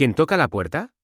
¿Quién toca la puerta?